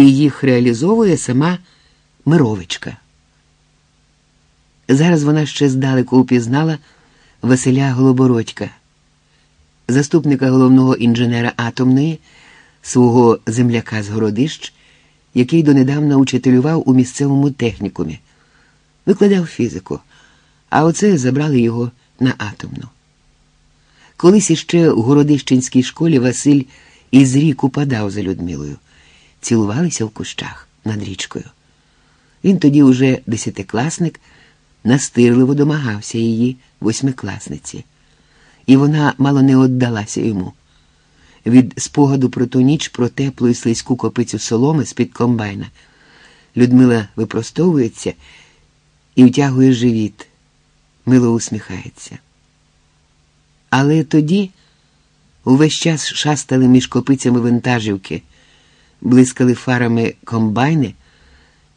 і їх реалізовує сама Мировичка. Зараз вона ще здалеку упізнала Василя Голобородька, заступника головного інженера атомної, свого земляка з Городищ, який донедавна учителював у місцевому технікумі, викладав фізику, а оце забрали його на атомну. Колись іще у Городищенській школі Василь із рік упадав за Людмилою, цілувалися в кущах над річкою. Він тоді уже десятикласник настирливо домагався її восьмикласниці, і вона мало не віддалася йому. Від спогаду про ту ніч про теплу і слизьку копицю соломи з-під комбайна Людмила випростовується і втягує живіт, мило усміхається. Але тоді увесь час шастали між копицями вантажівки, блискали фарами комбайни.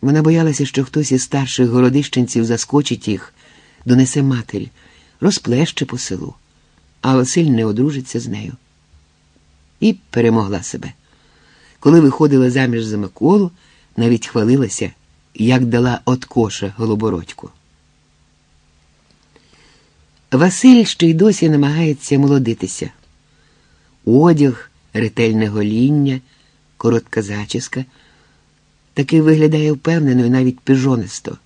Вона боялася, що хтось із старших городищенців заскочить їх, донесе матері, розплеще по селу, а Василь не одружиться з нею. І перемогла себе. Коли виходила заміж за Миколу, навіть хвалилася, як дала от коша голобородьку. Василь ще й досі намагається молодитися. Одяг, ретельне гоління, коротка зачіска – таки виглядає впевнено і навіть піжонисто.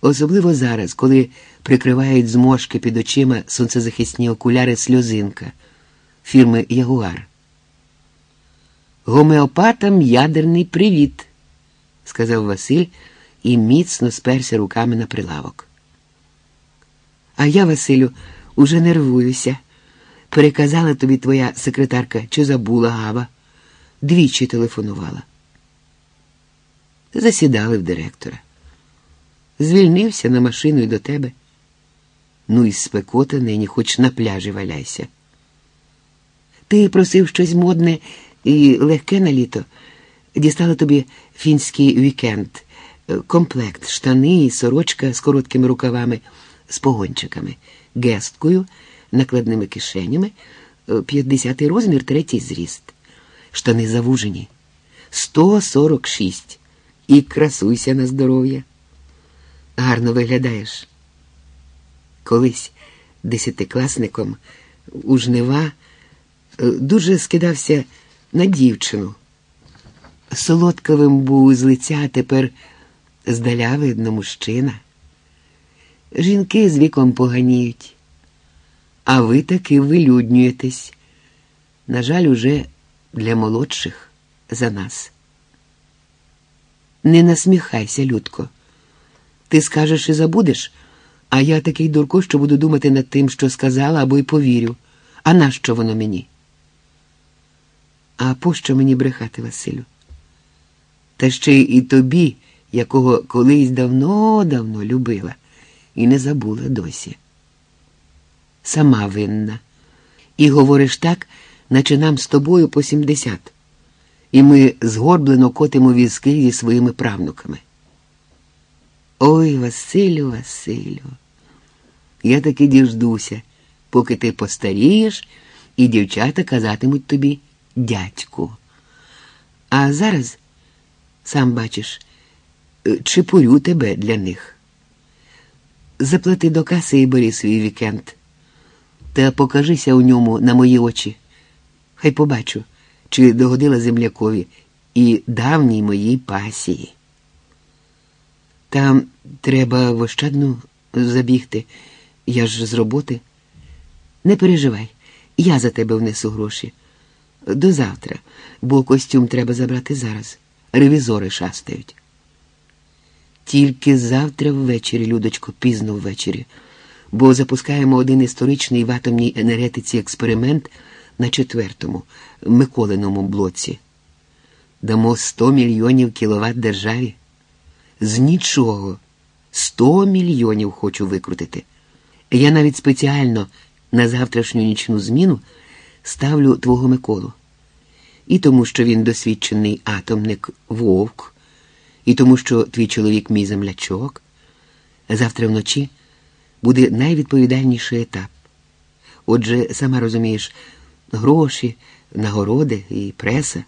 Особливо зараз, коли прикривають зморшки під очима сонцезахисні окуляри сльозинка фірми Ягуар. Гомеопатам ядерний привіт, сказав Василь і міцно сперся руками на прилавок. А я, Василю, уже нервуюся. Переказала тобі твоя секретарка, чи забула Гава. Двічі телефонувала засідали в директора. Звільнився на машину і до тебе. Ну і спекота нині, хоч на пляжі валяйся. Ти просив щось модне і легке на літо. Дістала тобі фінський вікенд, комплект, штани і сорочка з короткими рукавами, з погончиками, гесткою, накладними кишенями, 50 розмір, третій зріст. Штани завужені. 146 і красуйся на здоров'я. Гарно виглядаєш. Колись десятикласником у жнива е, дуже скидався на дівчину. Солодковим був з лиця, а тепер здаля видно мужчина. Жінки з віком поганіють, а ви таки вилюднюєтесь. На жаль, уже для молодших за нас. Не насміхайся, Людко. Ти скажеш і забудеш, а я такий дурко, що буду думати над тим, що сказала, або й повірю. А нащо воно мені? А пощо мені брехати, Василю? Та ще й тобі, якого колись давно-давно любила, і не забула досі. Сама винна. І говориш так, наче нам з тобою по сімдесят і ми згорблено котимо візки зі своїми правнуками. Ой, Василю, Василю, я таки діждуся, поки ти постарієш, і дівчата казатимуть тобі дядьку. А зараз, сам бачиш, чепурю тебе для них. Заплати до каси і бери свій вікенд, та покажися у ньому на мої очі. Хай побачу чи догодила землякові і давній моїй пасії. Там треба в ощадну забігти, я ж з роботи. Не переживай, я за тебе внесу гроші. До завтра, бо костюм треба забрати зараз. Ревізори шастають. Тільки завтра ввечері, Людочко, пізно ввечері, бо запускаємо один історичний в атомній енергетиці експеримент на четвертому Миколиному блоці. Дамо 100 мільйонів кіловат державі. З нічого. 100 мільйонів хочу викрутити. Я навіть спеціально на завтрашню нічну зміну ставлю твого Миколу. І тому, що він досвідчений атомник вовк, і тому, що твій чоловік мій землячок. Завтра вночі буде найвідповідальніший етап. Отже, сама розумієш, гроші, нагороди і преса.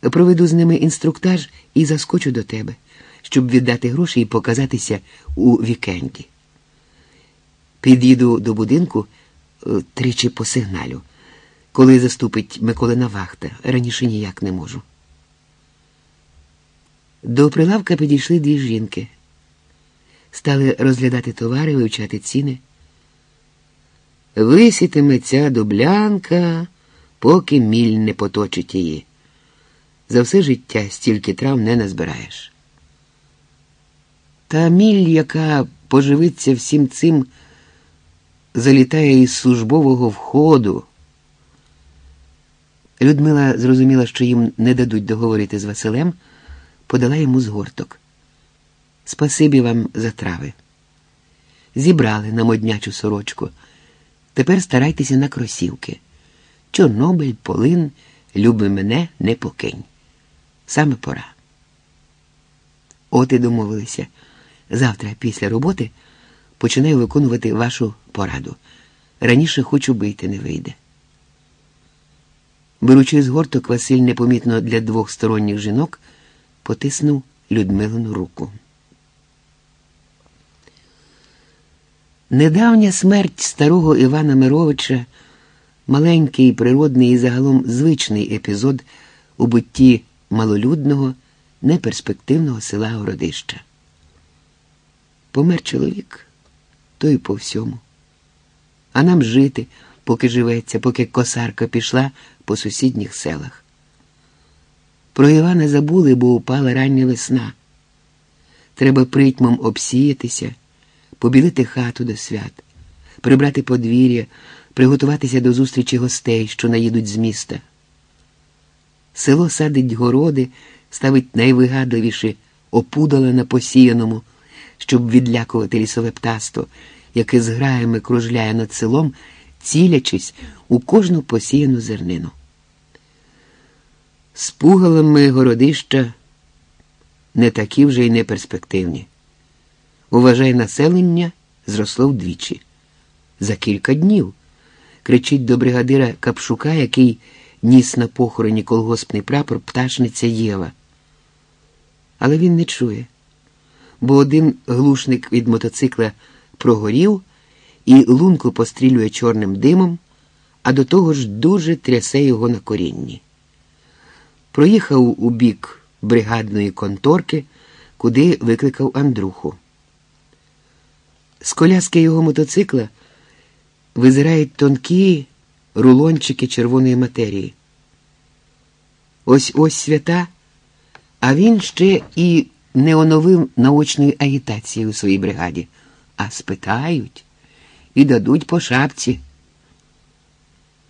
Проведу з ними інструктаж і заскочу до тебе, щоб віддати гроші і показатися у вікенді. Під'їду до будинку е, тричі по сигналю, коли заступить Миколина вахта. Раніше ніяк не можу. До прилавка підійшли дві жінки. Стали розглядати товари, вивчати ціни. Висітиме ця дублянка, поки міль не поточить її. За все життя стільки трав не назбираєш. Та міль, яка поживиться всім цим, залітає із службового входу. Людмила зрозуміла, що їм не дадуть договорити з Василем, подала йому згорток. Спасибі вам за трави. Зібрали на моднячу сорочку. Тепер старайтеся на кросівки. Чорнобиль, полин, люби мене, не покинь. Саме пора. От і домовилися. Завтра, після роботи, починаю виконувати вашу пораду. Раніше хочу бити не вийде. Беручи з горток, Василь непомітно для двох сторонніх жінок потиснув Людмилину руку. Недавня смерть старого Івана Мировича маленький, природний і загалом звичний епізод у бутті малолюдного, неперспективного села Городища. Помер чоловік, то й по всьому. А нам жити, поки живеться, поки косарка пішла по сусідніх селах. Про Івана забули, бо упала рання весна. Треба притьмом обсіятися, побілити хату до свят, прибрати подвір'я, приготуватися до зустрічі гостей, що наїдуть з міста. Село садить городи, ставить найвигадливіші опудала на посіяному, щоб відлякувати лісове птаство, яке з граями кружляє над селом, цілячись у кожну посіяну зернину. З пугалами городища не такі вже й неперспективні. Уважай, населення зросло вдвічі. За кілька днів кричить до бригадира Капшука, який ніс на похороні колгоспний прапор пташниця Єва. Але він не чує, бо один глушник від мотоцикла прогорів і лунку пострілює чорним димом, а до того ж дуже трясе його на корінні. Проїхав у бік бригадної конторки, куди викликав Андруху. З коляски його мотоцикла визирають тонкі рулончики червоної матерії. Ось ось свята, а він ще і не оновив наочної агітації у своїй бригаді, а спитають і дадуть по шапці.